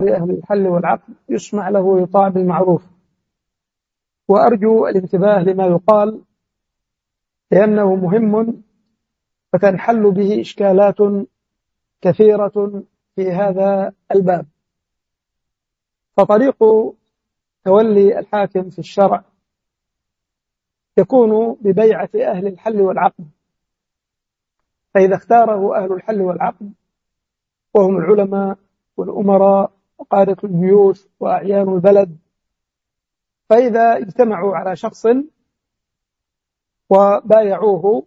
لأهل الحل والعقد يسمع له ويطاع بالمعروف. وأرجو الانتباه لما يقال لأنه مهم فتنحل به إشكالات كثيرة في هذا الباب. فطريق تولي الحاكم في الشرع يكون ببيعة أهل الحل والعقد فإذا اختاره أهل الحل والعقد وهم العلماء والأمراء وقادة الجيوش وأعيان البلد. فإذا اجتمعوا على شخص وبايعوه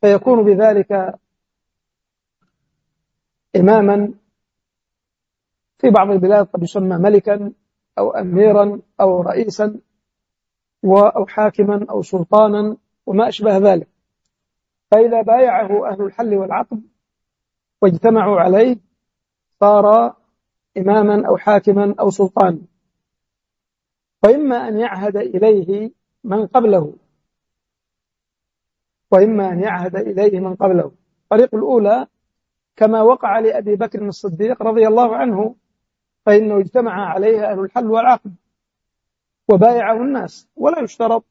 فيكون بذلك إماما في بعض البلاد قد يسمى ملكا أو أميرا أو رئيسا أو حاكما أو سلطانا وما أشبه ذلك. فإذا بايعه أهل الحل والعقد واجتمعوا عليه صار إماما أو حاكما أو سلطانا. وإما أن يعهد إليه من قبله. وإما أن يعهد إليه من قبله. الطريق الأولى كما وقع لأبي بكر الصديق رضي الله عنه فإنه اجتمع عليه أهل الحل والعقد وبايعه الناس ولا يشترط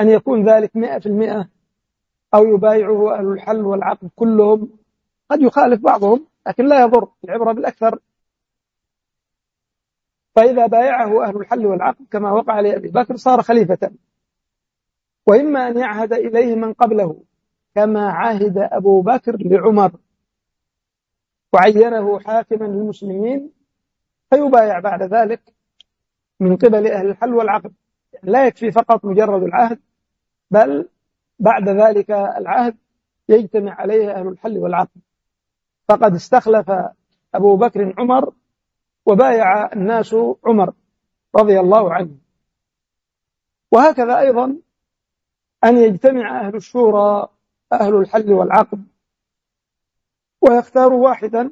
أن يكون ذلك مئة في المئة أو يبايعه أهل الحل والعقد كلهم. قد يخالف بعضهم لكن لا يضر العبرة بالأكثر فإذا بايعه أهل الحل والعقد كما وقع لأبي بكر صار خليفة. وإما أن يعهد إليه من قبله كما عهد أبو بكر لعمر. وعينه حاكما للمسلمين فيبايع بعد ذلك من قبل أهل الحل والعقد. يعني لا يكفي فقط مجرد العهد بل بعد ذلك العهد يجتمع عليه أهل الحل والعقد. فقد استخلف أبو بكر عمر وبايع الناس عمر رضي الله عنه. وهكذا أيضا أن يجتمع أهل الشورى أهل الحل والعقد ويختاروا واحدا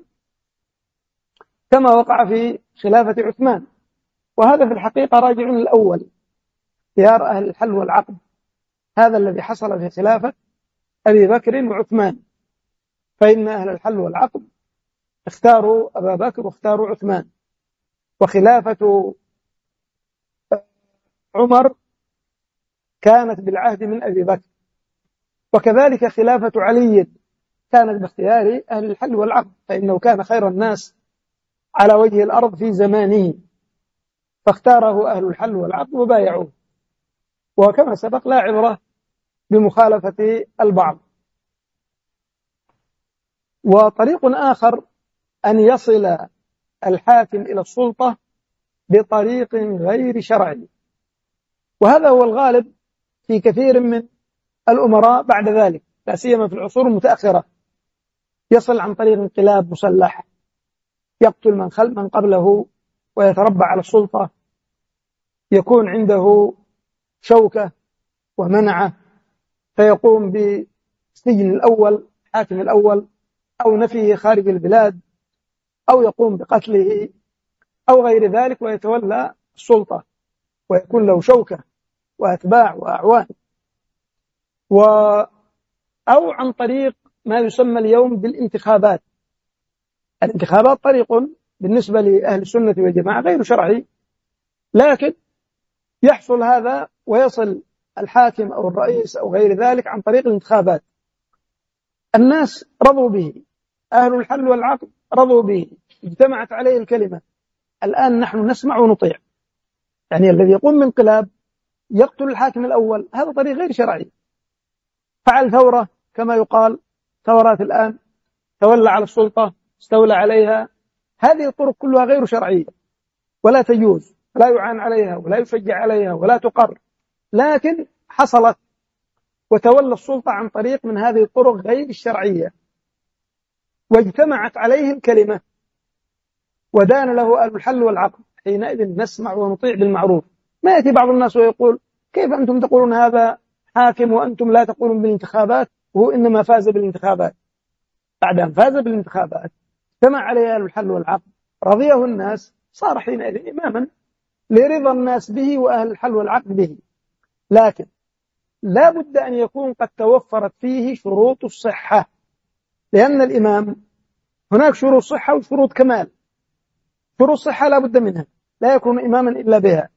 كما وقع في خلافة عثمان. وهذا في الحقيقة راجع للأول خيار أهل الحل والعقد. هذا الذي حصل في خلافة أبي بكر وعثمان. فإن أهل الحل والعقد اختاروا أبا بكر واختاروا عثمان. وخلافة عمر كانت بالعهد من أبي بكر. وكذلك خلافة علي كانت باختيار أهل الحل والعقد فإنه كان خير الناس على وجه الأرض في زمانه. فاختاره أهل الحل والعقد وبايعوه. وكما سبق لا عبرة بمخالفة البعض. وطريق آخر أن يصل الحاكم إلى السلطة بطريق غير شرعي. وهذا هو الغالب في كثير من الأمراء بعد ذلك لا سيما في العصور المتأخرة. يصل عن طريق انقلاب مسلح يقتل من خل من قبله ويتربع على السلطة. يكون عنده شوكة ومنعة فيقوم بالسجن الأول حاكم الأول أو نفيه خارج البلاد. أو يقوم بقتله أو غير ذلك ويتولى السلطة ويكون له شوكة وأتباع وأعوان. و أو عن طريق ما يسمى اليوم بالانتخابات. الانتخابات طريق بالنسبة لأهل السنة والجماعة غير شرعي لكن يحصل هذا ويصل الحاكم أو الرئيس أو غير ذلك عن طريق الانتخابات. الناس رضوا به أهل الحل والعقد رضوا به اجتمعت عليه الكلمة. الآن نحن نسمع ونطيع. يعني الذي يقوم بانقلاب يقتل الحاكم الأول. هذا طريق غير شرعي. فعل ثورة كما يقال ثورات الآن تولى على السلطة استولى عليها. هذه الطرق كلها غير شرعية. ولا تجوز لا يعان عليها ولا يشجع عليها ولا تقر. لكن حصلت وتولى السلطة عن طريق من هذه الطرق غير الشرعية. واجتمعت عليه الكلمة ودان له أهل الحل والعقل. حينئذ نسمع ونطيع بالمعروف. ما يأتي بعض الناس ويقول كيف أنتم تقولون هذا حاكم وأنتم لا تقولون بالانتخابات؟ وهو إنما فاز بالانتخابات. بعد أن فاز بالانتخابات اجتمع عليه الحل والعقد رضيه الناس صار حينئذ إماما لرضا الناس به وأهل الحل والعقد به. لكن لا بد أن يكون قد توفرت فيه شروط الصحة. لأن الإمام هناك شروط صحة وشروط كمال. شروط الصحة لا بد منها لا يكون إماما إلا بها.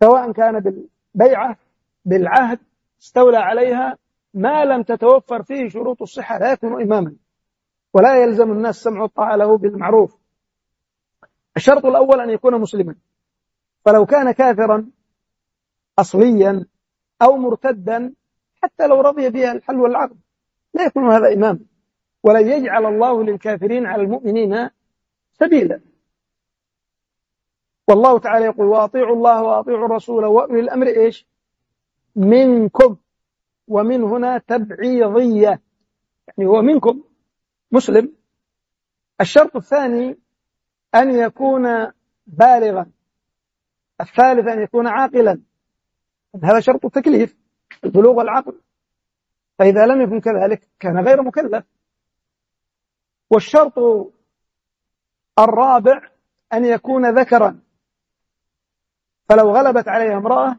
سواء كان بالبيعة بالعهد استولى عليها ما لم تتوفر فيه شروط الصحة لا يكون إماما. ولا يلزم الناس سمع الطاعة له بالمعروف. الشرط الأول أن يكون مسلما. فلو كان كافرا أصليا أو مرتدا حتى لو رضي بها الحل والعقد لا يكون هذا إمام ولن يجعل الله للكافرين على المؤمنين سبيلا. والله تعالى يقول وأطيعوا الله وأطيعوا الرسول وأولي الأمر إيش؟ منكم. ومن هنا تبعيضية. يعني هو منكم مسلم. الشرط الثاني أن يكون بالغا. الثالث أن يكون عاقلا. هذا شرط التكليف البلوغ والعقل. فإذا لم يكن كذلك كان غير مكلف. والشرط الرابع أن يكون ذكرا. فلو غلبت عليها امرأة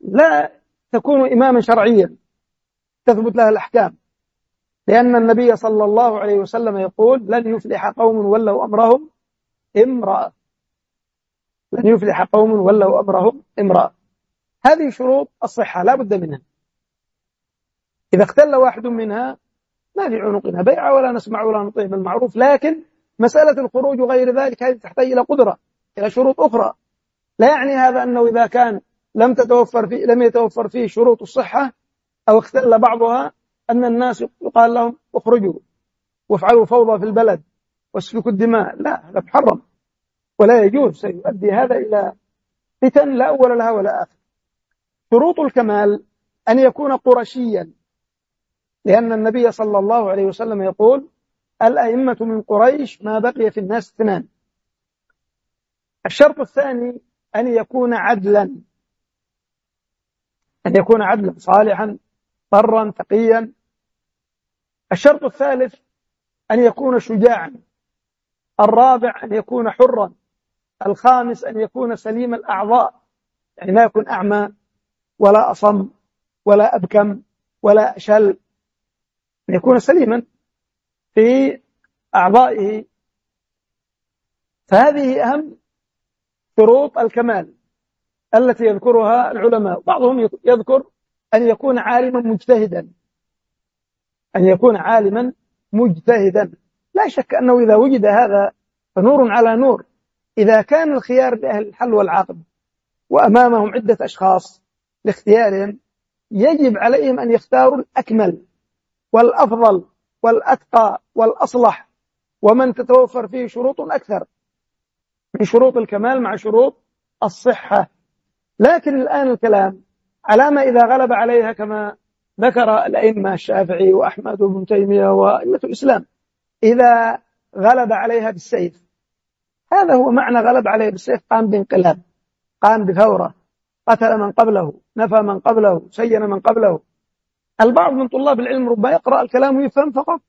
لا تكون إماما شرعيا تثبت لها الأحكام. لأن النبي صلى الله عليه وسلم يقول لن يفلح قوم ولوا أمرهم امرأة. لن يفلح قوم ولوا أمرهم امرأة. هذه شروط الصحة لا بد منها. إذا اختل واحد منها ما في عنقنا بيعة ولا نسمع ولا نطيع بالمعروف لكن مسألة الخروج وغير ذلك هذه تحتاج إلى قدرة إلى شروط أخرى. لا يعني هذا أنه إذا كان لم تتوفر فيه لم يتوفر فيه شروط الصحة أو اختل بعضها أن الناس يقال لهم اخرجوا وافعلوا فوضى في البلد واسفكوا الدماء. لا هذا محرم ولا يجوز سيؤدي هذا إلى فتن لا أول لها ولا آخر. شروط الكمال أن يكون قرشيا. لأن النبي صلى الله عليه وسلم يقول الأئمة من قريش ما بقي في الناس اثنان. الشرط الثاني أن يكون عدلا. أن يكون عدلا صالحا برا تقيا الشرط الثالث أن يكون شجاعا. الرابع أن يكون حرا. الخامس أن يكون سليم الأعضاء. يعني لا يكون أعمى ولا أصم ولا أبكم ولا أشل. أن يكون سليما في أعضائه. فهذه أهم شروط الكمال التي يذكرها العلماء. بعضهم يذكر أن يكون عالما مجتهدا. أن يكون عالما مجتهدا. لا شك أنه إذا وجد هذا فنور على نور. إذا كان الخيار لأهل الحل والعقد وأمامهم عدة أشخاص لاختيارهم يجب عليهم أن يختاروا الأكمل. والأفضل والأتقى والأصلح. ومن تتوفر فيه شروط أكثر. من شروط الكمال مع شروط الصحة. لكن الآن الكلام على ما إذا غلب عليها كما ذكر الأئمة الشافعي وأحمد بن تيمية وأئمة الإسلام. إذا غلب عليها بالسيف. هذا هو معنى غلب عليه بالسيف. قام بانقلاب. قام بثورة. قتل من قبله. نفى من قبله. سين من قبله. البعض من طلاب العلم ربما يقرأ الكلام ويفهم فقط.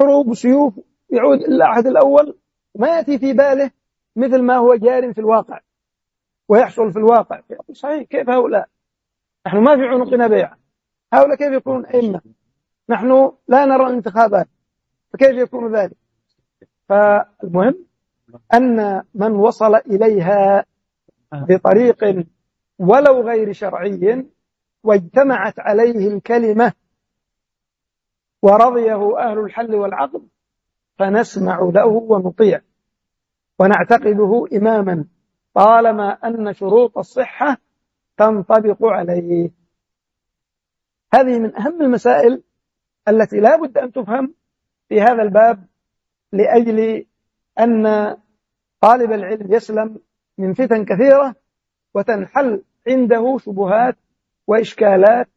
حروب وسيوف يعود إلى العهد الأول ما يأتي في باله مثل ما هو جار في الواقع ويحصل في الواقع. صحيح كيف هؤلاء؟ نحن ما في عنقنا بيع هؤلاء كيف يكونون أئمة؟ نحن لا نرى الانتخابات فكيف يكون ذلك؟ فالمهم أن من وصل إليها بطريق ولو غير شرعي واجتمعت عليه الكلمة ورضيه أهل الحل والعقد فنسمع له ونطيع ونعتقده إماما طالما أن شروط الصحة تنطبق عليه. هذه من أهم المسائل التي لا بد أن تفهم في هذا الباب لأجل أن طالب العلم يسلم من فتن كثيرة وتنحل عنده شبهات وإشكالات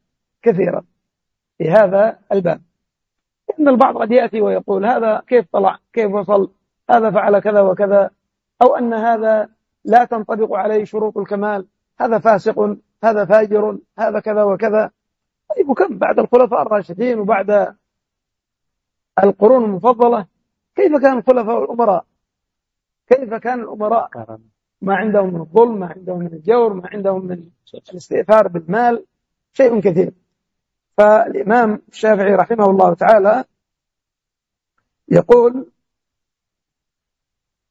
كثيرة في هذا الباب. إن البعض قد يأتي ويقول هذا كيف طلع؟ كيف وصل؟ هذا فعل كذا وكذا. أو أن هذا لا تنطبق عليه شروط الكمال. هذا فاسق هذا فاجر هذا كذا وكذا. طيب وكم بعد الخلفاء الراشدين وبعد القرون المفضلة كيف كان الخلفاء والأمراء كيف كان الأمراء؟ ما عندهم من الظلم ما عندهم من الجور ما عندهم من الاستئثار بالمال شيء كثير. فالإمام الشافعي رحمه الله تعالى يقول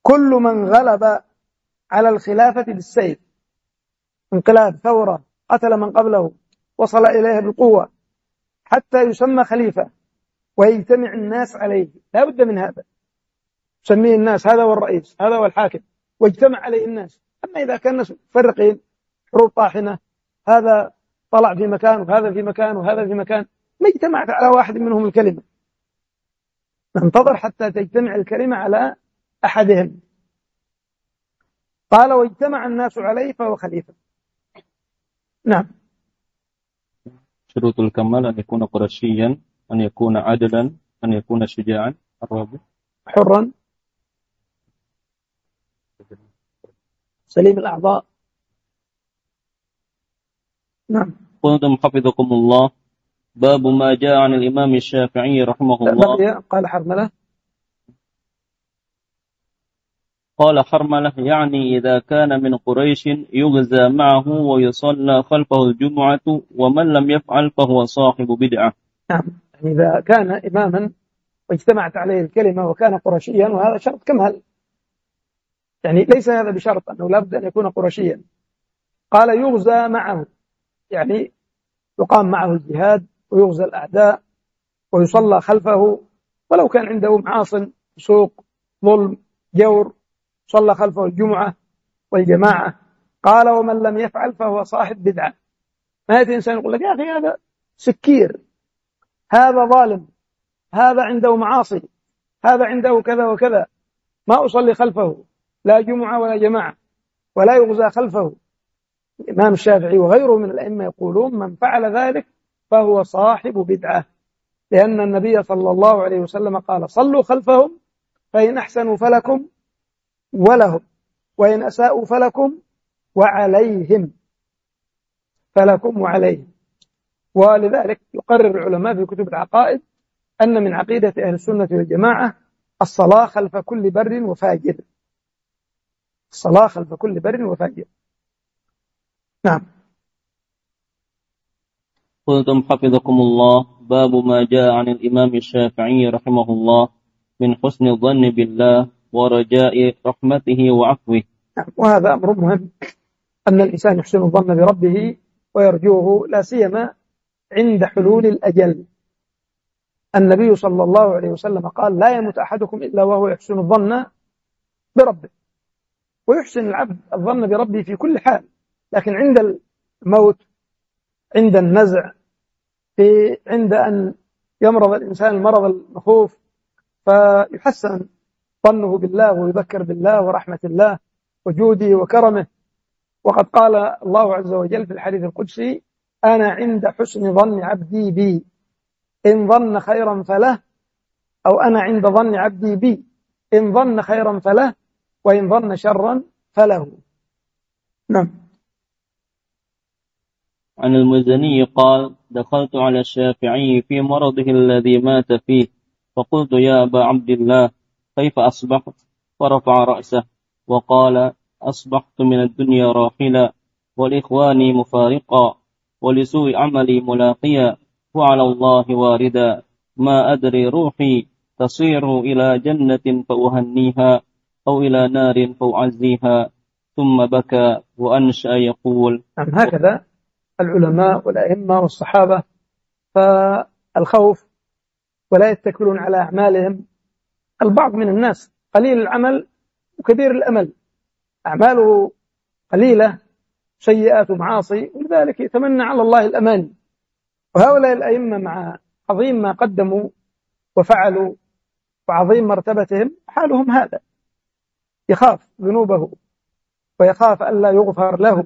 كل من غلب على الخلافة بالسيف انقلاب ثورة قتل من قبله وصل إليها بالقوة حتى يسمى خليفة ويجتمع الناس عليه. لا بد من هذا. يسميه الناس هذا هو الرئيس هذا هو الحاكم. واجتمع عليه الناس. أما إذا كان الناس مفرقين حروب طاحنة هذا طلع في مكان وهذا في مكان وهذا في مكان ما اجتمعت على واحد منهم الكلمة. ننتظر حتى تجتمع الكلمة على أحدهم. قال واجتمع الناس عليه فهو خليفة. نعم. شروط الكمال أن يكون قرشيا أن يكون عدلا أن يكون شجاعا. الرابع حرا. سليم الأعضاء. نعم. قلتم حفظكم الله. باب ما جاء عن الإمام الشافعي رحمه الله. قال حرملة. قال حرملة يعني إذا كان من قريش يغزى معه ويصلى خلفه الجمعة ومن لم يفعل فهو صاحب بدعة. نعم. إذا كان إماما واجتمعت عليه الكلمة وكان قرشيا وهذا شرط كمال يعني ليس هذا بشرط أنه لابد أن يكون قرشيا. قال يغزى معه يعني يقام معه الجهاد ويغزى الأعداء ويصلى خلفه. ولو كان عنده معاصم سوق ظلم جور صلى خلفه الجمعة والجماعة. قال ومن لم يفعل فهو صاحب بدعة. ما يأتي إنسان يقول لك يا أخي هذا سكير هذا ظالم هذا عنده معاصي هذا عنده كذا وكذا. ما أصلي خلفه. لا جمعة ولا جماعة ولا يغزى خلفه. الإمام الشافعي وغيره من الأئمة يقولون من فعل ذلك فهو صاحب بدعة لأن النبي صلى الله عليه وسلم قال صلوا خلفهم فإن أحسنوا فلكم ولهم وإن أساءوا فلكم وعليهم فلكم وعليهم. ولذلك يقرر العلماء في كتب العقائد أن من عقيدة أهل السنة والجماعة الصلاة خلف كل بر وفاجر. الصلاة خلف كل بر وفاجر. نعم. قلتم حفظكم الله. باب ما جاء عن الإمام الشافعي رحمه الله من حسن الظن بالله ورجاء رحمته وعفوه. نعم. وهذا أمر مهم. أن الإنسان يحسن الظن بربه ويرجوه لا سيما عند حلول الأجل. النبي صلى الله عليه وسلم قال لا يموت أحدكم إلا وهو يحسن الظن بربه. ويحسن العبد الظن بربه في كل حال لكن عند الموت عند النزع في عند أن يمرض الإنسان المرض المخوف فيحسن ظنه بالله ويذكر بالله ورحمة الله وجوده وكرمه. وقد قال الله عز وجل في الحديث القدسي أنا عند حسن ظن عبدي بي. إن ظن خيرا فله أو أنا عند ظن عبدي بي. إن ظن خيرا فله وإن ظن شرا فله. نعم. عن المزني قال دخلت على الشافعي في مرضه الذي مات فيه فقلت يا أبا عبد الله كيف أصبحت؟ فرفع رأسه وقال أصبحت من الدنيا راحلا والإخوان مفارقا ولسوء عملي ملاقيا وعلى الله واردا. ما أدري روحي تصير إلى جنة فأهنيها. أو إلى نار فأعزيها ثم بكى وأنشأ يقول نعم هكذا العلماء والأئمة والصحابة فالخوف ولا يتكلون على أعمالهم. البعض من الناس قليل العمل وكبير الأمل. أعماله قليلة سيئات ومعاصي ولذلك يتمنى على الله الأمان. وهؤلاء الأئمة مع عظيم ما قدموا وفعلوا وعظيم مرتبتهم حالهم هذا. يخاف ذنوبه ويخاف ألا يغفر له.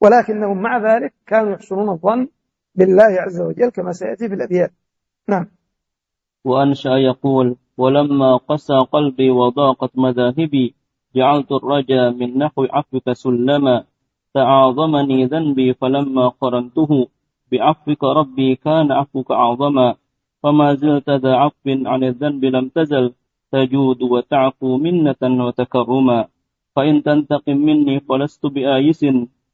ولكنهم مع ذلك كانوا يحسنون الظن بالله عز وجل كما سيأتي في الأبيات نعم. وأنشأ يقول ولما قسى قلبي وضاقت مذاهبي جعلت الرجا من نحو عفوك سلما تعاظمني ذنبي فلما قرنته بعفوك ربي كان عفوك أعظما فما زلت ذا عفو عن الذنب لم تزل تجود وتعفو منة وتكرما. فإن تنتقم مني فلست بآيس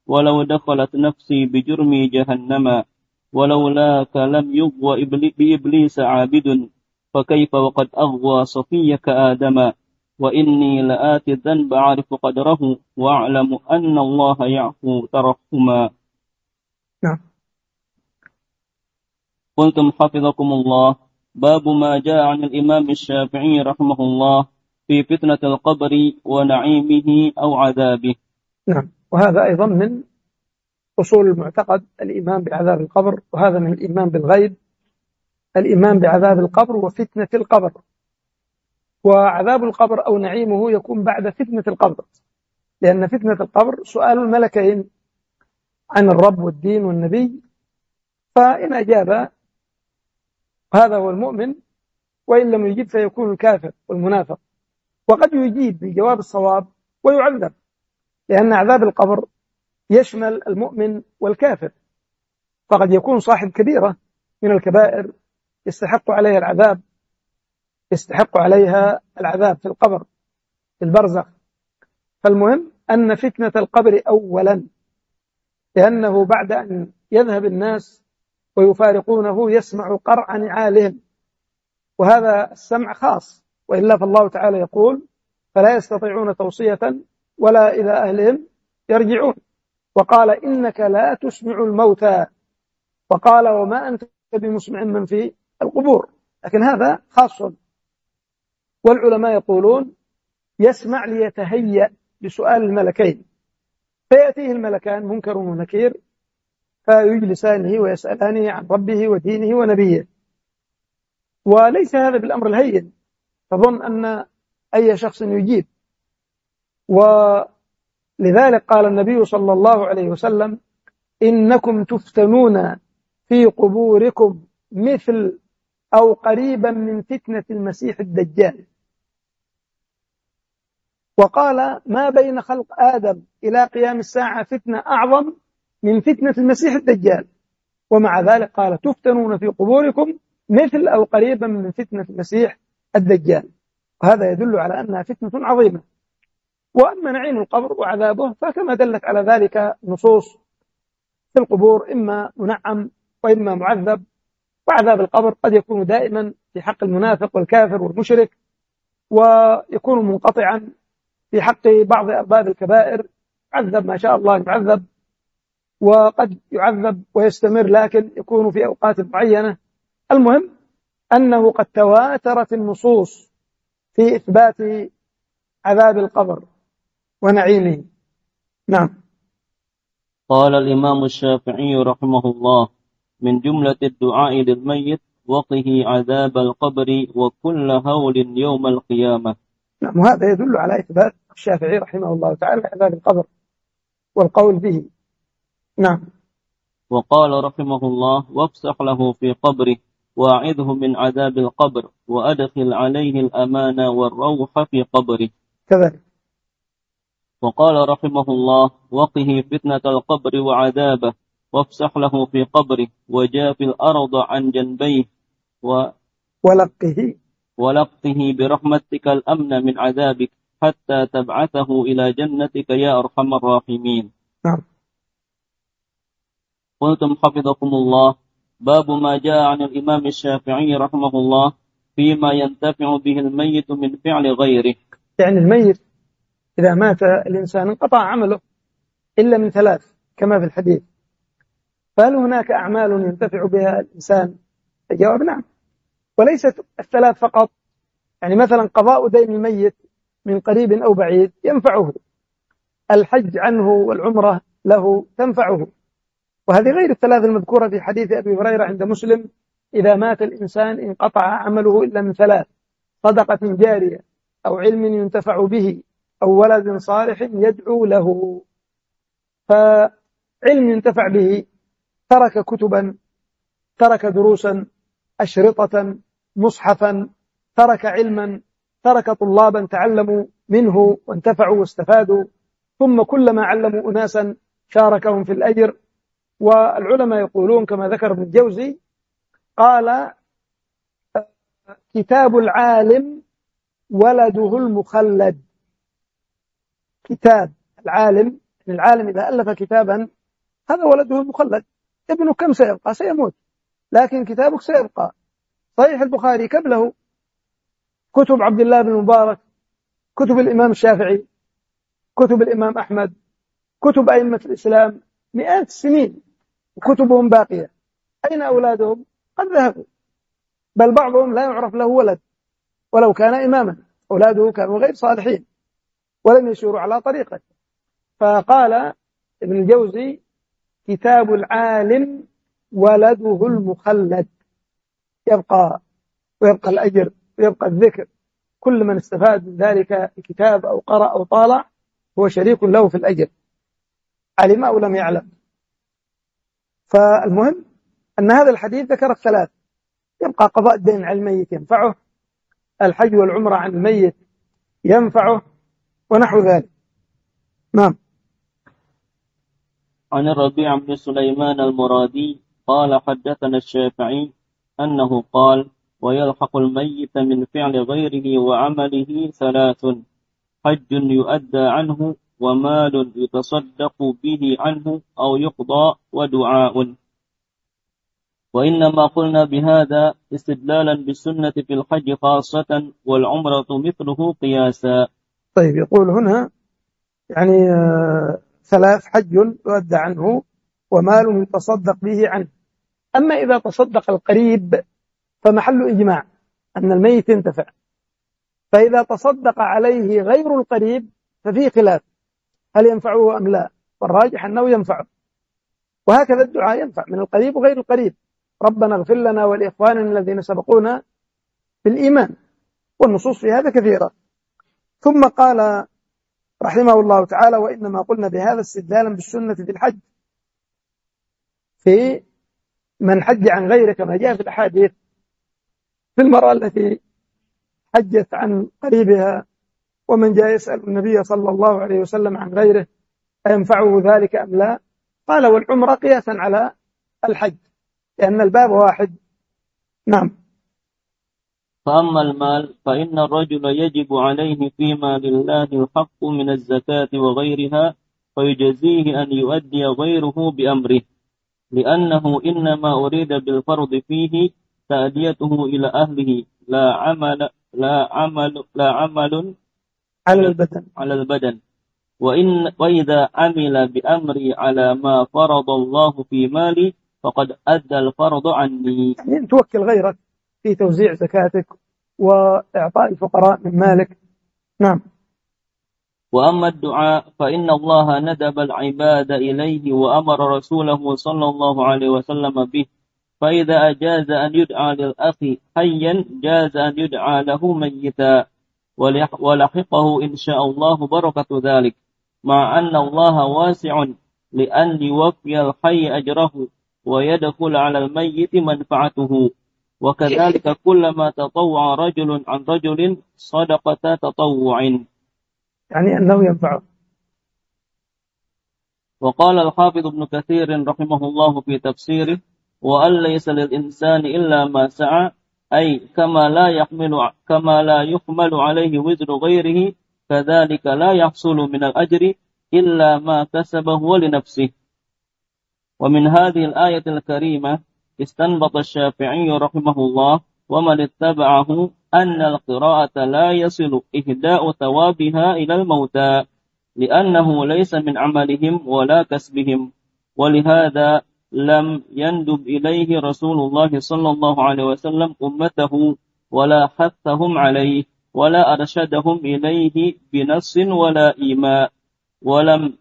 ولو دخلت نفسي بجرمي جهنما. ولولاك لم يغوى بإبليس عابد. فكيف وقد أغوى صفيك آدما وإني لآتي الذنب أعرف قدره وأعلم أن الله يعفو ترحما. نعم. قلتم حفظكم الله. باب ما جاء عن الإمام الشافعي رحمه الله في فتنة القبر ونعيمه أو عذابه. نعم. وهذا أيضا من أصول المعتقد الإيمان بعذاب القبر وهذا من الإيمان بالغيب الإيمان بعذاب القبر وفتنة القبر. وعذاب القبر أو نعيمه يكون بعد فتنة القبر لأن فتنة القبر سؤال الملكين عن الرب والدين والنبي. فإن أجاب هذا هو المؤمن وإن لم يجب فيكون الكافر والمنافق. وقد يجيب بجواب الصواب ويعذب لأن عذاب القبر يشمل المؤمن والكافر. فقد يكون صاحب كبيرة من الكبائر يستحق عليها العذاب يستحق عليها العذاب في القبر في البرزخ. فالمهم أن فتنة القبر أولا لأنه بعد أن يذهب الناس ويفارقونه يسمع قرع نعالهم. وهذا السمع خاص وإلا فالله تعالى يقول فلا يستطيعون توصية ولا إلى أهلهم يرجعون وقال إنك لا تسمع الموتى وقال وما أنت بمسمع من في القبور لكن هذا خاص. والعلماء يقولون يسمع ليتهيأ لسؤال الملكين فيأتيه الملكان منكر ونكير فيجلسانه ويسألانه عن ربه ودينه ونبيه. وليس هذا بالأمر الهين. تظن أن أي شخص يجيب. ولذلك قال النبي صلى الله عليه وسلم إنكم تفتنون في قبوركم مثل أو قريبا من فتنة المسيح الدجال. وقال ما بين خلق آدم إلى قيام الساعة فتنة أعظم من فتنة المسيح الدجال. ومع ذلك قال تفتنون في قبوركم مثل أو قريبا من فتنة المسيح الدجال. وهذا يدل على أنها فتنة عظيمة. وأما نعيم القبر وعذابه فكما دلت على ذلك نصوص في القبور إما منعم وإما معذب. وعذاب القبر قد يكون دائما في حق المنافق والكافر والمشرك ويكون منقطعا في حق بعض أرباب الكبائر. عذب ما شاء الله يعذب. وقد يعذب ويستمر لكن يكون في أوقات معينة. المهم أنه قد تواترت النصوص في إثبات عذاب القبر ونعيمه. نعم. قال الإمام الشافعي رحمه الله من جملة الدعاء للميت وقه عذاب القبر وكل هول يوم القيامة. نعم وهذا يدل على إثبات الشافعي رحمه الله تعالى عذاب القبر والقول به. نعم. وقال رحمه الله وافسح له في قبره واعذه من عذاب القبر وأدخل عليه الأمان والروح في قبره. كذلك. وقال رحمه الله وقه فتنة القبر وعذابه وافسح له في قبره وجاف الأرض عن جنبيه و ولقه. ولقه برحمتك الأمن من عذابك حتى تبعثه إلى جنتك يا أرحم الراحمين. نعم. قلتم حفظكم الله. باب ما جاء عن الإمام الشافعي رحمه الله فيما ينتفع به الميت من فعل غيره. يعني الميت إذا مات الإنسان انقطع عمله إلا من ثلاث كما في الحديث. فهل هناك أعمال ينتفع بها الإنسان؟ الجواب نعم. وليست الثلاث فقط. يعني مثلا قضاء دين الميت من قريب أو بعيد ينفعه. الحج عنه والعمرة له تنفعه. وهذه غير الثلاث المذكورة في حديث أبي هريرة عند مسلم إذا مات الإنسان انقطع عمله إلا من ثلاث صدقة جارية أو علم ينتفع به أو ولد صالح يدعو له. فعلم ينتفع به ترك كتبا ترك دروسا أشرطة مصحفا ترك علما ترك طلابا تعلموا منه وانتفعوا واستفادوا ثم كلما علموا أناسا شاركهم في الأجر والعلماء يقولون كما ذكر ابن الجوزي قال كتاب العالم ولده المخلد. كتاب العالم العالم إذا ألف كتابا هذا ولده المخلد. ابنه كم سيبقى؟ سيموت. لكن كتابك سيبقى. صحيح البخاري كم له كتب عبد الله بن مبارك كتب الإمام الشافعي كتب الإمام أحمد كتب أئمة الإسلام. مئات السنين. وكتبهم باقية. أين أولادهم؟ قد ذهبوا. بل بعضهم لا يعرف له ولد ولو كان إماما. أولاده كانوا غير صالحين ولم يسيروا على طريقة. فقال ابن الجوزي كتاب العالم ولده المخلد. يبقى ويبقى الأجر ويبقى الذكر. كل من استفاد من ذلك الكتاب أو قرأ أو طالع هو شريك له في الأجر. علم أو لم يعلم. فالمهم أن هذا الحديث ذكر الثلاث. يبقى قضاء الدين على الميت ينفعه الحج والعمرة عن الميت ينفعه ونحو ذلك. نعم. عن الربيع بن سليمان المرادي قال حدثنا الشافعي أنه قال ويلحق الميت من فعل غيره وعمله ثلاث حج يؤدى عنه ومال يتصدق به عنه أو يقضى ودعاء. وإنما قلنا بهذا استدلالا بالسنة في الحج خاصة والعمرة مثله قياسا. طيب يقول هنا يعني آه، ثلاث حج يؤدى عنه ومال يتصدق به عنه. أما إذا تصدق القريب فمحل إجماع أن الميت ينتفع. فإذا تصدق عليه غير القريب ففيه خلاف. هل ينفعه أم لا؟ والراجح أنه ينفعه وهكذا الدعاء ينفع من القريب وغير القريب. ربنا اغفر لنا ولإخواننا الذين سبقونا بالإيمان. والنصوص في هذا كثيرة. ثم قال رحمه الله تعالى وإنما قلنا بهذا استدلالا بالسنة في الحج. في من حج عن غيره كما جاء في الأحاديث. في المرأة التي حجت عن قريبها ومن جاء يسأل النبي صلى الله عليه وسلم عن غيره أينفعه ذلك أم لا؟ قال والعمرة قياسا على الحج لأن الباب واحد. نعم. فأما المال فإن الرجل يجب عليه فيما لله الحق من الزكاة وغيرها فيجزيه أن يؤدي غيره بأمره لأنه إنما أريد بالفرض فيه تأديته إلى أهله. لا عمل لا عمل لا عمل على البدن. على البدن. وإن وإذا عمل بأمري على ما فرض الله في مالي فقد أدى الفرض عني. يعني توكل غيرك في توزيع زكاتك وإعطاء الفقراء من مالك. نعم. وأما الدعاء فإن الله ندب العباد إليه وأمر رسوله صلى الله عليه وسلم به. فإذا أجاز أن يدعى للأخ حيا جاز أن يدعى له ميتا. ولحقه إن شاء الله بركة ذلك. مع أن الله واسع لأن يوفي الحي أجره ويدخل على الميت منفعته. وكذلك كلما تطوع رجل عن رجل صدقة تطوع. يعني أنه ينفعه. وقال الحافظ ابن كثير رحمه الله في تفسيره وأن ليس للإنسان إلا ما سعى أي كما لا يحمل كما لا يحمل عليه وزر غيره كذلك لا يحصل من الأجر إلا ما كسبه لنفسه ومن هذه الآية الكريمة استنبط الشافعي رحمه الله ومن اتبعه أن القراءة لا يصل إهداء ثوابها إلى الموتى لأنه ليس من عملهم ولا كسبهم. ولهذا لم يندب إليه رسول الله صلى الله عليه وسلم أمته ولا حثهم عليه ولا أرشدهم إليه بنص ولا إيماء ولم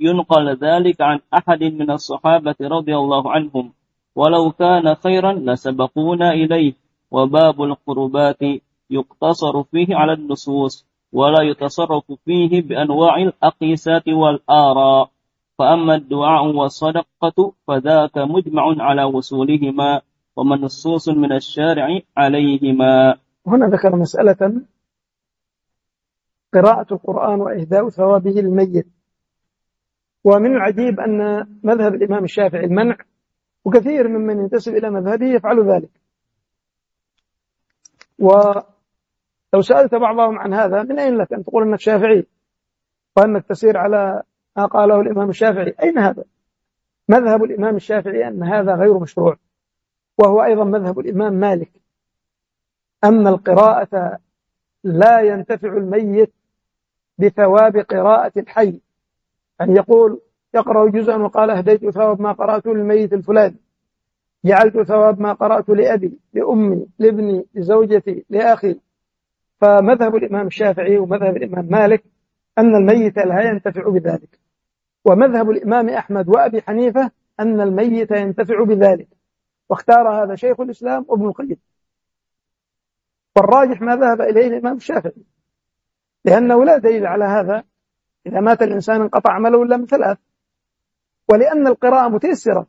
ينقل ذلك عن أحد من الصحابة رضي الله عنهم ولو كان خيرا لسبقونا إليه وباب القربات يقتصر فيه على النصوص ولا يتصرف فيه بأنواع الأقيسات والآراء فأما الدعاء والصدقة فذاك مجمع على وصولهما ومنصوص من الشارع عليهما. هنا ذكر مسألة قراءة القرآن وإهداء ثوابه الميت ومن العجيب أن مذهب الإمام الشافعي المنع وكثير ممن ينتسب إلى مذهبه يفعل ذلك. ولو سألت بعضهم عن هذا من أين لك أن تقول أنك شافعي؟ وأنك تسير على ما قاله الإمام الشافعي. أين هذا؟ مذهب الإمام الشافعي أن هذا غير مشروع وهو أيضا مذهب الإمام مالك. أن القراءة لا ينتفع الميت بثواب قراءة الحي. يعني يقول يقرأ جزءا وقال أهديت ثواب ما قرأته للميت الفلاني. جعلت ثواب ما قرأت لأبي لأمي لابني لزوجتي لأخي. فمذهب الإمام الشافعي ومذهب الإمام مالك أن الميت لا ينتفع بذلك. ومذهب الإمام أحمد وأبي حنيفة أن الميت ينتفع بذلك. واختار هذا شيخ الإسلام وابن القيم. والراجح ما ذهب إليه الإمام الشافعي. لأنه لا دليل على هذا. إذا مات الإنسان انقطع عمله إلا من ثلاث. ولأن القراءة متيسرة.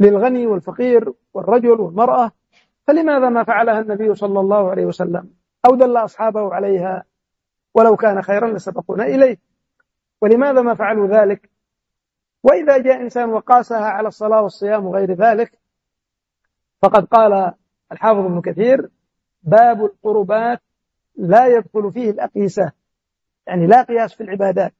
للغني والفقير والرجل والمرأة. فلماذا ما فعلها النبي صلى الله عليه وسلم؟ أو دل أصحابه عليها. ولو كان خيرا لسبقونا إليه. ولماذا ما فعلوا ذلك؟ وإذا جاء إنسان وقاسها على الصلاة والصيام وغير ذلك فقد قال الحافظ ابن كثير باب القربات لا يدخل فيه الأقيسة. يعني لا قياس في العبادات.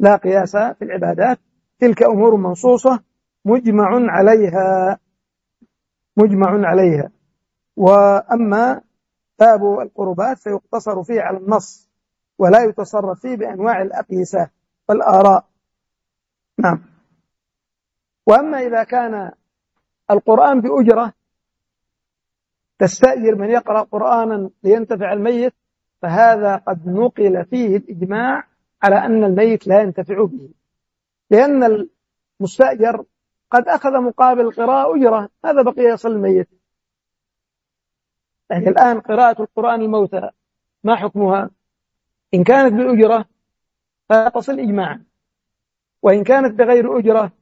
لا قياس في العبادات. تلك أمور منصوصة مجمع عليها. مجمع عليها. وأما باب القربات فيقتصر فيه على النص. ولا يتصرف فيه بأنواع الأقيسة والآراء. نعم. وأما إذا كان القرآن بأجرة تستأجر من يقرأ قرآنا لينتفع الميت فهذا قد نقل فيه الإجماع على أن الميت لا ينتفع به. لأن المستأجر قد أخذ مقابل القراءة أجرة هذا بقي يصل الميت. يعني الآن قراءة القرآن الموتى ما حكمها؟ إن كانت بأجرة فلا تصل إجماعا. وإن كانت بغير أجرة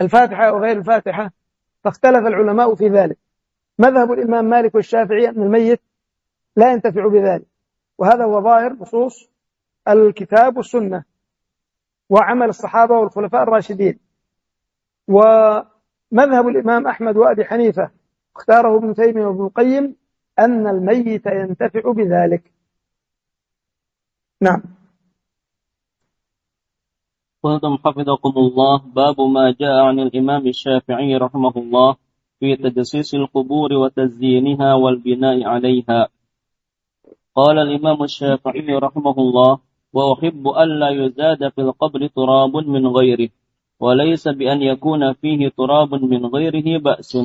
الفاتحة أو غير الفاتحة فاختلف العلماء في ذلك. مذهب الإمام مالك والشافعي أن الميت لا ينتفع بذلك. وهذا هو ظاهر نصوص الكتاب والسنة وعمل الصحابة والخلفاء الراشدين. ومذهب الإمام أحمد وأبي حنيفة اختاره ابن تيمية وابن القيم أن الميت ينتفع بذلك. نعم. قلتم حفظكم الله. باب ما جاء عن الإمام الشافعي رحمه الله في تجسيس القبور وتزيينها والبناء عليها. قال الإمام الشافعي رحمه الله وأحب ألا يزاد في القبر تراب من غيره وليس بأن يكون فيه تراب من غيره بأس.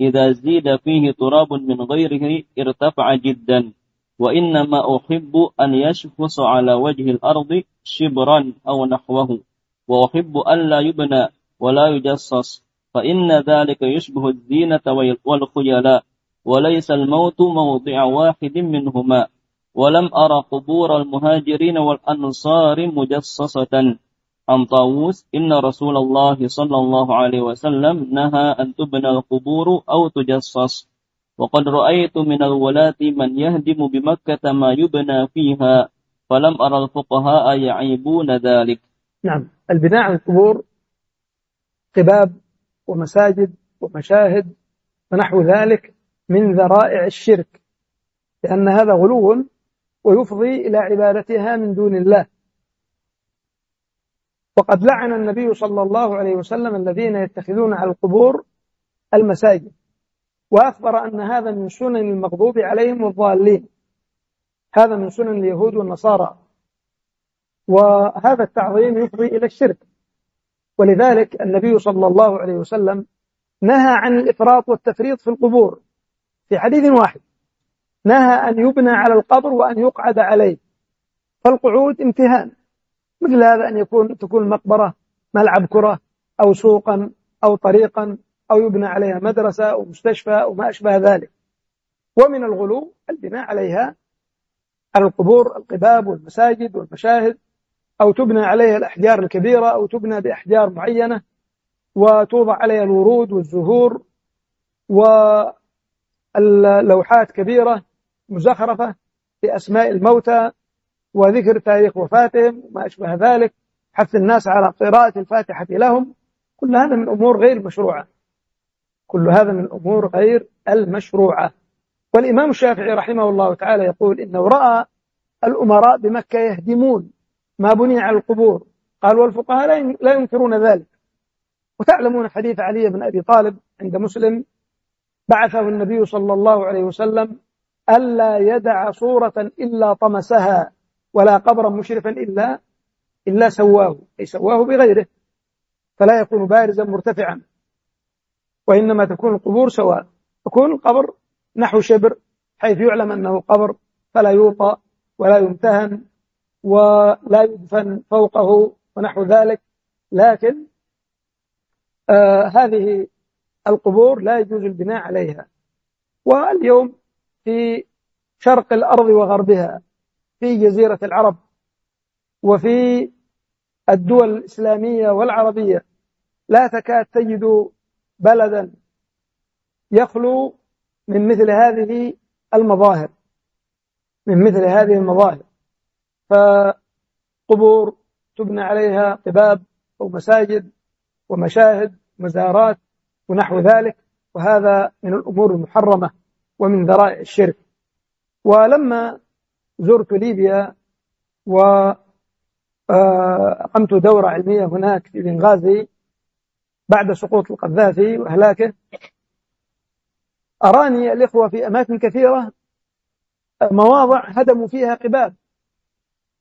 إذا زيد فيه تراب من غيره ارتفع جدا. وإنما أحب أن يشفص على وجه الأرض شبرا أو نحوه وأحب ألا يبنى ولا يجصص فإن ذلك يشبه الزينة والخيلاء وليس الموت موضع واحد منهما. ولم أرى قبور المهاجرين والأنصار مجصصة. عن طاووس إن رسول الله صلى الله عليه وسلم نهى أن تبنى القبور أو تجصص. وقد رأيت من الولاة من يهدم بمكة ما يبنى فيها فلم أرى الفقهاء يعيبون ذلك. نعم. البناء على القبور قباب ومساجد ومشاهد ونحو ذلك من ذرائع الشرك لأن هذا غلو ويفضي إلى عبادتها من دون الله. وقد لعن النبي صلى الله عليه وسلم الذين يتخذون على القبور المساجد. وأخبر أن هذا من سنن المغضوب عليهم والضالين هذا من سنن اليهود والنصارى. وهذا التعظيم يفضي إلى الشرك. ولذلك النبي صلى الله عليه وسلم نهى عن الإفراط والتفريط في القبور في حديث واحد. نهى أن يبنى على القبر وأن يقعد عليه. فالقعود امتهان. مثل هذا أن يكون تكون المقبرة ملعب كرة أو سوقا أو طريقا أو يبنى عليها مدرسة أو مستشفى أو ما أشبه ذلك. ومن الغلو البناء عليها على القبور القباب والمساجد والمشاهد أو تبنى عليها الأحجار الكبيرة أو تبنى بأحجار معينة وتوضع عليها الورود والزهور واللوحات كبيرة مزخرفة بأسماء الموتى وذكر تاريخ وفاتهم وما أشبه ذلك حث الناس على قراءة الفاتحة لهم كل هذا من أمور غير مشروعة. كل هذا من أمور غير المشروعة. والإمام الشافعي رحمه الله تعالى يقول إنه رأى الأمراء بمكة يهدمون ما بني على القبور. قال والفقهاء لا ينكرون ذلك. وتعلمون حديث علي بن أبي طالب عند مسلم بعثه النبي صلى الله عليه وسلم ألا يدع صورة إلا طمسها ولا قبرا مشرفا إلا إلا سواه. أي سواه بغيره. فلا يكون بارزا مرتفعا. وإنما تكون القبور سواء. يكون القبر نحو شبر حيث يعلم أنه قبر فلا يوطى ولا يمتهن ولا يدفن فوقه ونحو ذلك. لكن آه هذه القبور لا يجوز البناء عليها. واليوم في شرق الأرض وغربها في جزيرة العرب وفي الدول الإسلامية والعربية لا تكاد تجد بلدا يخلو من مثل هذه المظاهر من مثل هذه المظاهر. فقبور تبنى عليها قباب أو مساجد ومشاهد مزارات ونحو ذلك وهذا من الأمور المحرمة ومن ذرائع الشرك. ولما زرت ليبيا وأقمت آه، دورة علمية هناك في بنغازي بعد سقوط القذافي وإهلاكه أراني الإخوة في أماكن كثيرة مواضع هدموا فيها قباب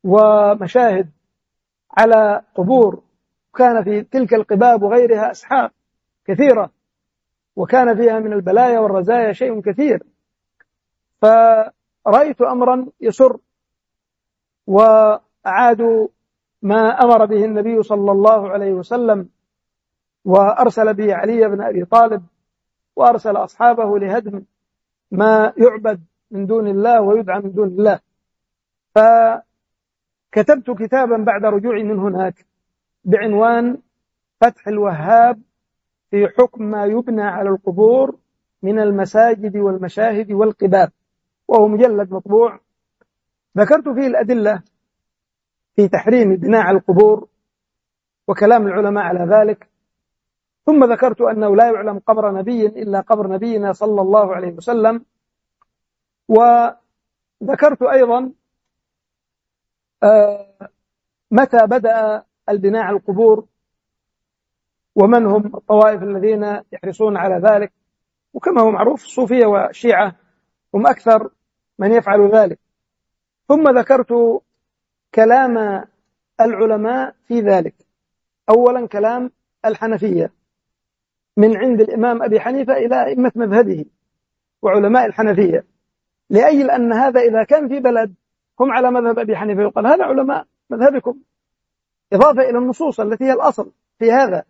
ومشاهد على قبور. كان في تلك القباب وغيرها أسحاق كثيرة وكان فيها من البلايا والرزايا شيء كثير. فرأيت أمرا يسر وأعادوا ما أمر به النبي صلى الله عليه وسلم وأرسل به علي بن أبي طالب وأرسل أصحابه لهدم ما يعبد من دون الله ويدعى من دون الله. فكتبت كتابا بعد رجوعي من هناك بعنوان فتح الوهاب في حكم ما يبنى على القبور من المساجد والمشاهد والقباب وهو مجلد مطبوع. ذكرت فيه الأدلة في تحريم بناء القبور وكلام العلماء على ذلك ثم ذكرت أنه لا يعلم قبر نبي إلا قبر نبينا صلى الله عليه وسلم. وذكرت أيضا آه، متى بدأ البناء على القبور ومن هم الطوائف الذين يحرصون على ذلك وكما هو معروف الصوفية والشيعة هم أكثر من يفعل ذلك. ثم ذكرت كلام العلماء في ذلك. أولا كلام الحنفية. من عند الإمام أبي حنيفة إلى أئمة مذهبه وعلماء الحنفية. لأجل أن هذا إذا كان في بلد هم على مذهب أبي حنيفة يقال هذا علماء مذهبكم. إضافة إلى النصوص التي هي الأصل في هذا.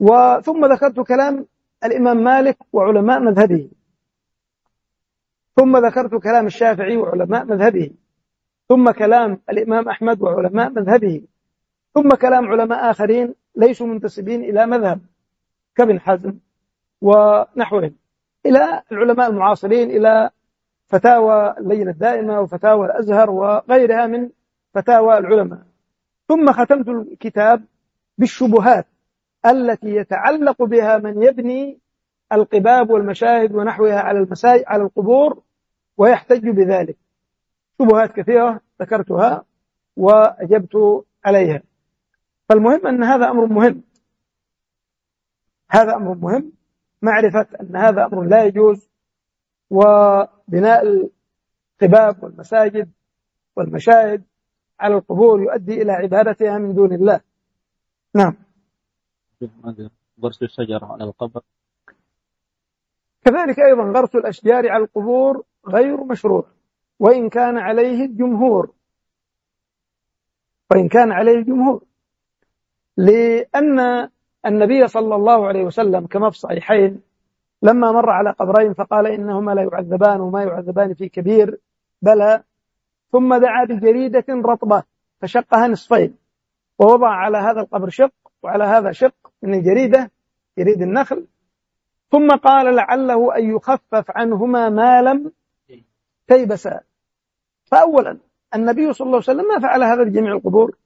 وثم ذكرت كلام الإمام مالك وعلماء مذهبه. ثم ذكرت كلام الشافعي وعلماء مذهبه. ثم كلام الإمام أحمد وعلماء مذهبه. ثم كلام علماء آخرين ليسوا منتسبين إلى مذهب. كابن حزم ونحوهم. إلى العلماء المعاصرين إلى فتاوى اللجنة الدائمة وفتاوى الأزهر وغيرها من فتاوى العلماء. ثم ختمت الكتاب بالشبهات التي يتعلق بها من يبني القباب والمشاهد ونحوها على المساجد على القبور ويحتج بذلك. شبهات كثيرة ذكرتها وأجبت عليها. فالمهم أن هذا أمر مهم. هذا أمر مهم. معرفة أن هذا أمر لا يجوز وبناء القباب والمساجد والمشاهد على القبور يؤدي إلى عبادتها من دون الله. نعم. غرس الشجر على القبر. كذلك أيضا غرس الأشجار على القبور غير مشروع وإن كان عليه الجمهور. وإن كان عليه الجمهور. لأن النبي صلى الله عليه وسلم كما في الصحيحين لما مر على قبرين فقال إنهما لا يعذبان وما يعذبان في كبير بلى. ثم دعا بجريدة رطبة فشقها نصفين ووضع على هذا القبر شق وعلى هذا شق من الجريدة جريد النخل. ثم قال لعله أن يخفف عنهما ما لم تيبسا. فأولا النبي صلى الله عليه وسلم ما فعل هذا بجميع القبور.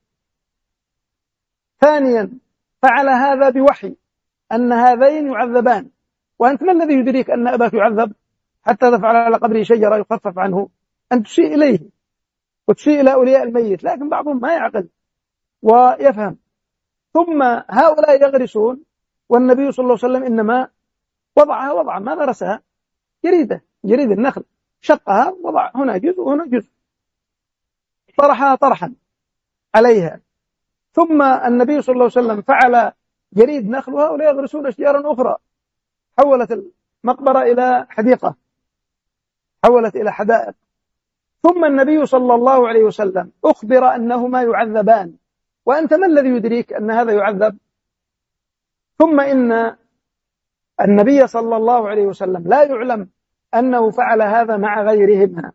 ثانيا فعل هذا بوحي أن هذين يعذبان. وأنت ما الذي يدريك أن أباك يعذب؟ حتى تفعل على قبره شجرة يخفف عنه. أن تسيء إليه وتسيء إلى أولياء الميت لكن بعضهم ما يعقل ويفهم. ثم هؤلاء يغرسون والنبي صلى الله عليه وسلم إنما وضعها وضعا. ما غرسها جريدة جريد النخل. شقها وضع هنا جزء وهنا جزء. طرحها طرحا عليها. ثم النبي صلى الله عليه وسلم فعل جريد نخل وهؤلاء يغرسون أشجارا أخرى. حولت المقبرة إلى حديقة. حولت إلى حدائق. ثم النبي صلى الله عليه وسلم أخبر أنهما يعذبان. وأنت ما الذي يدريك أن هذا يعذب؟ ثم إن النبي صلى الله عليه وسلم لا يعلم أنه فعل هذا مع غيرهما.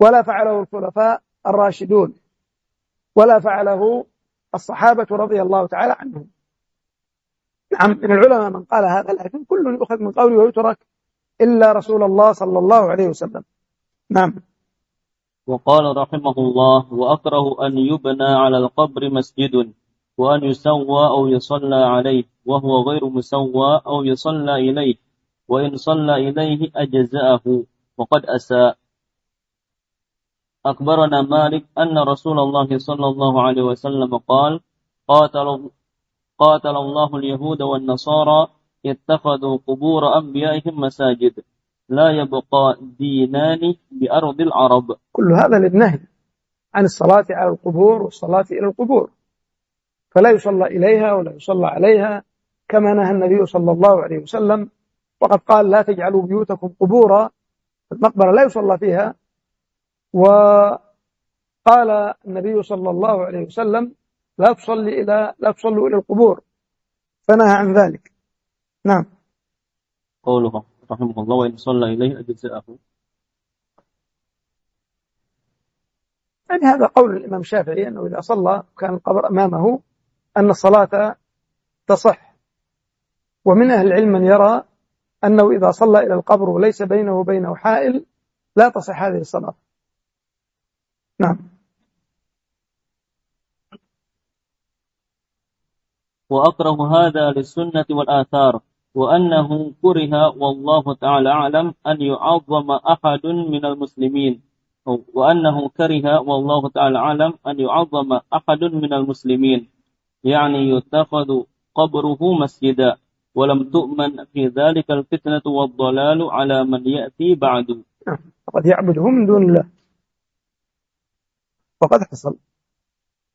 ولا فعله الخلفاء الراشدون. ولا فعله الصحابة رضي الله تعالى عنهم. نعم من العلماء من قال هذا لكن كل يؤخذ من قوله ويترك إلا رسول الله صلى الله عليه وسلم. نعم. وقال رحمه الله وأكره أن يبنى على القبر مسجد وأن يسوى أو يصلى عليه وهو غير مسوى أو يصلى إليه وإن صلى إليه أجزأه وقد أساء. أخبرنا مالك أن رسول الله صلى الله عليه وسلم قال قاتل قاتل الله اليهود والنصارى اتخذوا قبور أنبيائهم مساجد. لا يبقى دينان بأرض العرب. كل هذا للنهي عن الصلاة على القبور والصلاة إلى القبور. فلا يصلى إليها ولا يصلى عليها كما نهى النبي صلى الله عليه وسلم وقد قال لا تجعلوا بيوتكم قبورا المقبرة لا يصلى فيها وقال النبي صلى الله عليه وسلم لا تصلي إلى لا تصلوا إلى القبور. فنهى عن ذلك. نعم. قوله رحمه الله وإن صلى إليه أجزاءه. يعني هذا قول الإمام الشافعي أنه إذا صلى كان القبر أمامه أن الصلاة تصح. ومن أهل العلم من يرى أنه إذا صلى إلى القبر وليس بينه وبينه حائل لا تصح هذه الصلاة. نعم. وأكره هذا للسنة والآثار وأنه كره والله تعالى أعلم أن يعظم أحد من المسلمين وأنه كره والله تعالى أعلم أن يعظم أحد من المسلمين. يعني يتخذ قبره مسجدا ولم تؤمن في ذلك الفتنة والضلال على من يأتي بعد. قد يعبدهم دون الله. وقد حصل.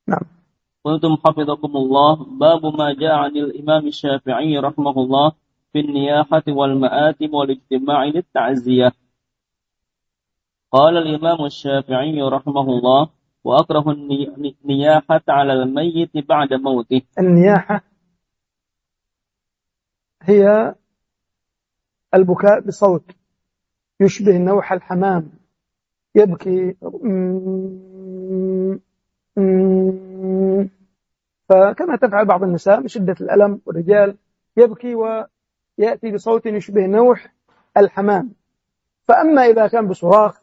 نعم. قلتم حفظكم الله. باب ما جاء عن الإمام الشافعي رحمه الله في النياحة والمآتم والاجتماع للتعزية. قال الإمام الشافعي رحمه الله وأكره النياحة على الميت بعد موته. النياحة هي البكاء بصوت يشبه نوح الحمام يبكي فكما تفعل بعض النساء من شدة الألم والرجال يبكي ويأتي بصوت يشبه نوح الحمام. فأما إذا كان بصراخ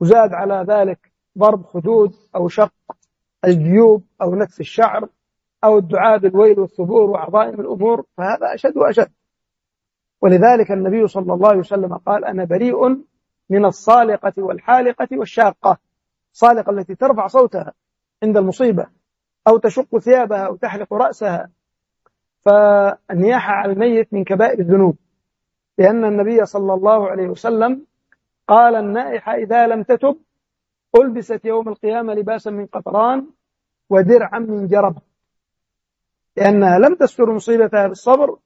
وزاد على ذلك ضرب خدود أو شق الجيوب أو نتف الشعر أو الدعاء بالويل والثبور وعظائم الأمور فهذا أشد وأشد. ولذلك النبي صلى الله عليه وسلم قال أنا بريء من الصالقة والحالقة والشاقة. الصالقة التي ترفع صوتها عند المصيبة. أو تشق ثيابها أو تحلق رأسها فالنياحة على الميت من كبائر الذنوب لأن النبي صلى الله عليه وسلم قال النائحة إذا لم تتب ألبست يوم القيامة لباسا من قطران ودرعا من جرب لأنها لم تستر مصيبتها بالصبر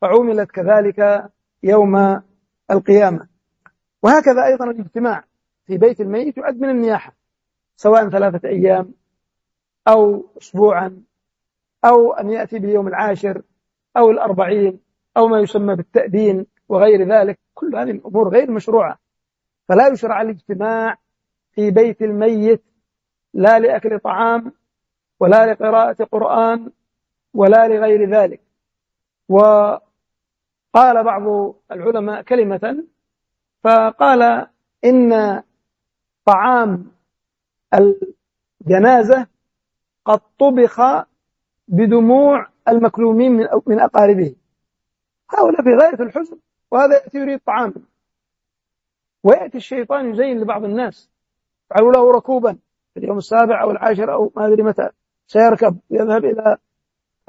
فعملت كذلك يوم القيامة. وهكذا أيضا الاجتماع في بيت الميت يعد من النياحة سواء ثلاثة أيام أو أسبوعا أو أن يأتي باليوم العاشر أو الأربعين أو ما يسمى بالتأذين وغير ذلك. كل هذه الأمور غير مشروعة. فلا يشرع الاجتماع في بيت الميت لا لأكل طعام ولا لقراءة قرآن ولا لغير ذلك. وقال بعض العلماء كلمة فقال إن طعام الجنازة قد طبخ بدموع المكلومين من من أقاربه. هؤلاء في غاية الحزن وهذا يأتي يريد طعام. ويأتي الشيطان يزين لبعض الناس. يفعلوا له ركوبا في اليوم السابع أو العاشر أو ما أدري متى. سيركب يذهب إلى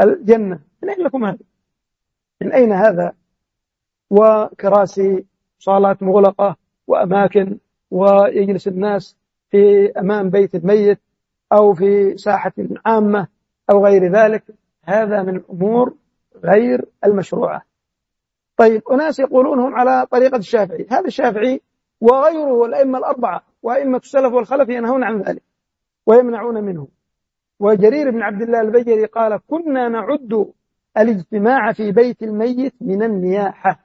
الجنة. من أين لكم هذا؟ من أين هذا؟ وكراسي صالات مغلقة وأماكن ويجلس الناس في أمام بيت الميت. أو في ساحة عامة أو غير ذلك هذا من الأمور غير المشروعة. طيب أناس يقولون هم على طريقة الشافعي. هذا الشافعي وغيره والأئمة الأربعة وأئمة السلف والخلف ينهون عن ذلك ويمنعون منه وجرير بن عبد الله البجري قال كنا نعد الاجتماع في بيت الميت من النياحة.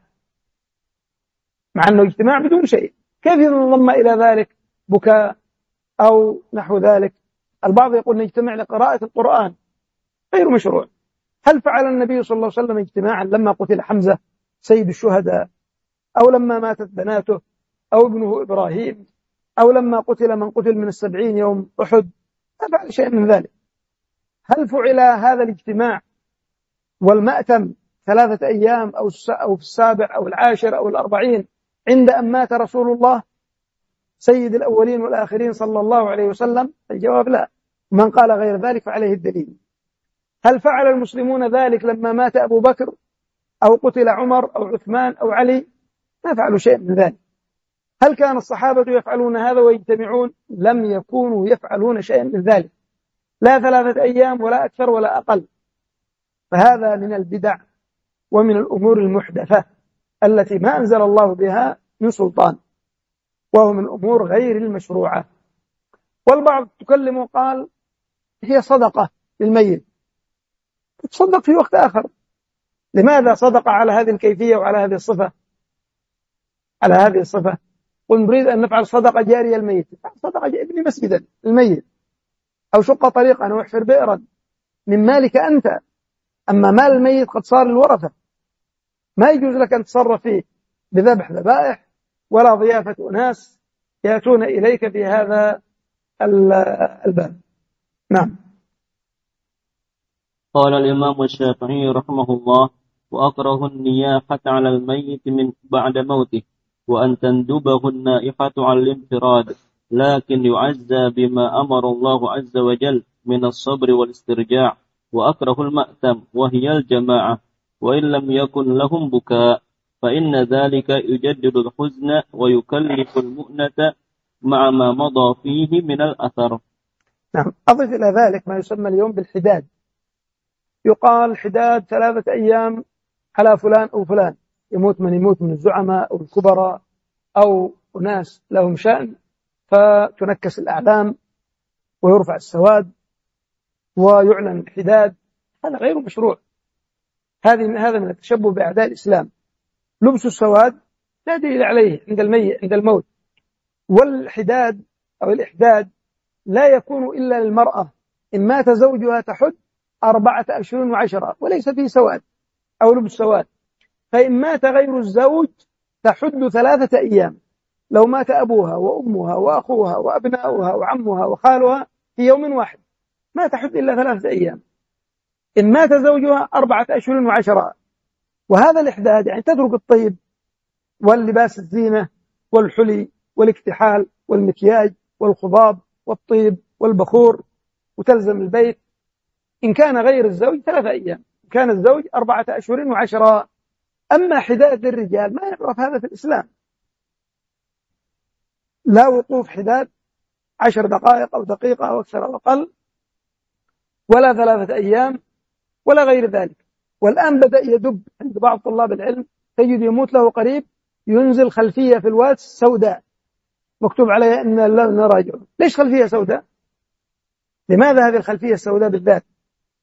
مع أنه اجتماع بدون شيء. كيف ينضم إلى ذلك بكاء أو نحو ذلك؟ البعض يقول نجتمع لقراءة القرآن غير مشروع. هل فعل النبي صلى الله عليه وسلم اجتماعا لما قتل حمزة سيد الشهداء؟ أو لما ماتت بناته؟ أو ابنه إبراهيم؟ أو لما قتل من قتل من السبعين يوم أحد؟ ما فعل شيء من ذلك. هل فعل هذا الاجتماع والمأتم ثلاثة أيام أو أو في السابع أو العاشر أو الأربعين عند أن مات رسول الله سيد الأولين والآخرين صلى الله عليه وسلم؟ الجواب لا. من قال غير ذلك فعليه الدليل. هل فعل المسلمون ذلك لما مات أبو بكر أو قتل عمر أو عثمان أو علي؟ ما فعلوا شيء من ذلك. هل كان الصحابة يفعلون هذا ويجتمعون؟ لم يكونوا يفعلون شيئا من ذلك. لا ثلاثة أيام ولا أكثر ولا أقل. فهذا من البدع ومن الأمور المحدثة التي ما أنزل الله بها من سلطان وهو من الأمور غير المشروعة. والبعض تكلم قال هي صدقة للميت. تصدق في وقت آخر. لماذا صدق على هذه الكيفية وعلى هذه الصفة؟ على هذه الصفة. قل نريد أن نفعل صدقة جارية الميت صدقة ابني مسجدا الميت أو شق طريقا أو احفر بئرا. من مالك أنت. أما مال الميت قد صار للورثة. ما يجوز لك أن تصرف فيه بذبح ذبائح ولا ضيافة أناس يأتون إليك في هذا الباب. نعم. قال الإمام الشافعي رحمه الله وأكره النياحة على الميت من بعد موته وأن تندبه النائحة على الانفراد لكن يعزى بما أمر الله عز وجل من الصبر والاسترجاع وأكره المأتم وهي الجماعة وإن لم يكن لهم بكاء فإن ذلك يجدد الحزن ويكلف المؤنة مع ما مضى فيه من الأثر. نعم. أضف إلى ذلك ما يسمى اليوم بالحداد. يقال حداد ثلاثة أيام على فلان أو فلان. يموت من يموت من الزعماء أو الكبراء أو أناس لهم شأن فتنكس الأعلام ويرفع السواد ويعلن الحداد. هذا غير مشروع. هذه هذا من التشبه بأعداء الإسلام. لبس السواد لا دليل عليه عند الميت عند الموت. والحداد أو الإحداد لا يكون إلا للمرأة. إن مات زوجها تحد أربعة أشهر وعشرة وليس فيه سواد أو لبس سواد. فإن مات غير الزوج تحد ثلاثة أيام. لو مات أبوها وأمها وأخوها وأبناؤها وعمها وخالها في يوم واحد. ما تحد إلا ثلاثة أيام. إن مات زوجها أربعة أشهر وعشرة. وهذا الإحداد يعني تترك الطيب واللباس الزينة والحلي والاكتحال والمكياج والخضاب والطيب والبخور وتلزم البيت. إن كان غير الزوج ثلاثة أيام كان الزوج أربعة أشهر وعشرة. أما حداد الرجال ما يعرف هذا في الإسلام. لا وقوف حداد عشر دقائق أو دقيقة أو أكثر أو أقل ولا ثلاثة أيام ولا غير ذلك. والآن بدأ يدب عند بعض طلاب العلم تجد يموت له قريب ينزل خلفية في الواتس سوداء. مكتوب عليها إن لا نراجع ليش خلفية سوداء؟ لماذا هذه الخلفية السوداء بالذات؟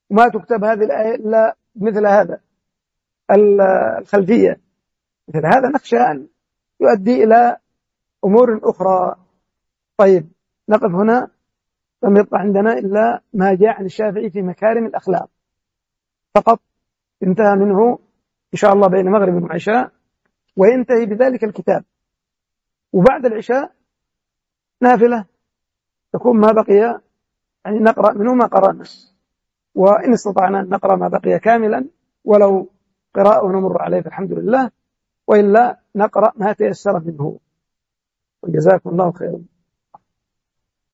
وما تكتب هذه الآية إلا مثل هذا الخلفية. مثل هذا نخشى أن يؤدي إلى أمور أخرى. طيب نقف هنا. لم يبقى عندنا إلا ما جاء عن الشافعي في مكارم الأخلاق. فقط انتهى منه إن شاء الله بين مغرب وعشاء. وينتهي بذلك الكتاب. وبعد العشاء نافلة. تكون ما بقي يعني نقرأ منه ما قرأنا وإن استطعنا أن نقرأ ما بقي كاملا ولو قراءة ونمر عليه الحمد لله. وإلا نقرأ ما تيسر منه. وجزاكم الله خيرا.